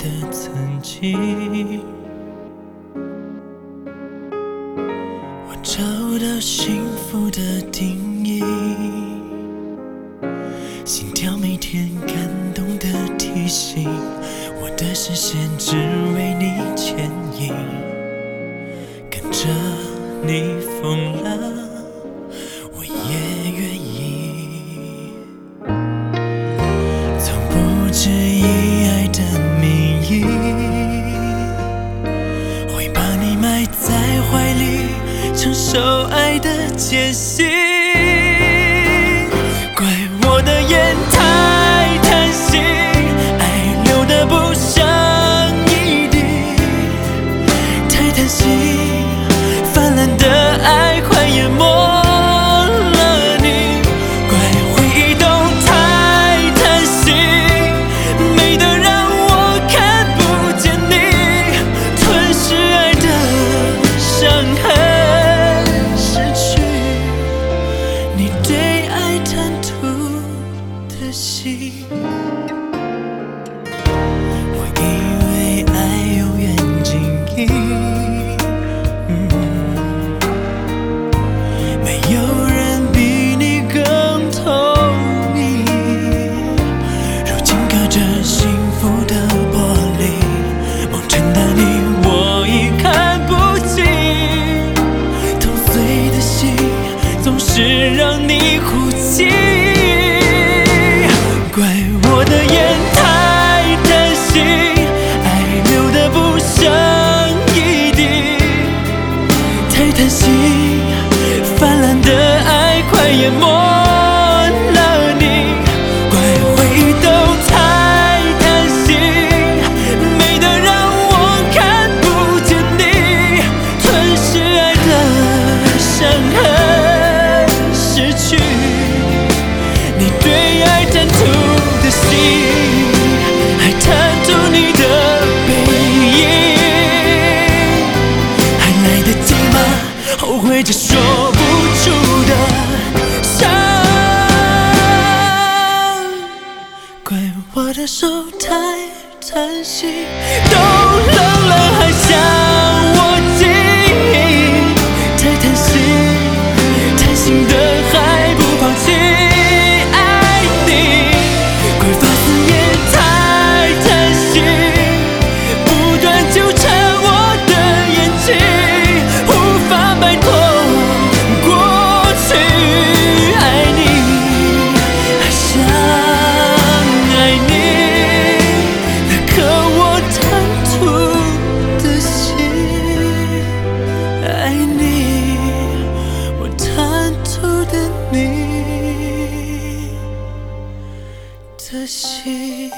的曾经我找到幸福的定义心跳每天感动的提醒我的视线只为你牵引跟着你疯了。的艰辛怪我的眼睛。只让你哭泣，怪我的眼太贪心，爱流的不剩一滴，太贪心。后悔着说不出的伤，怪我的手太贪心，都冷了还想。的心。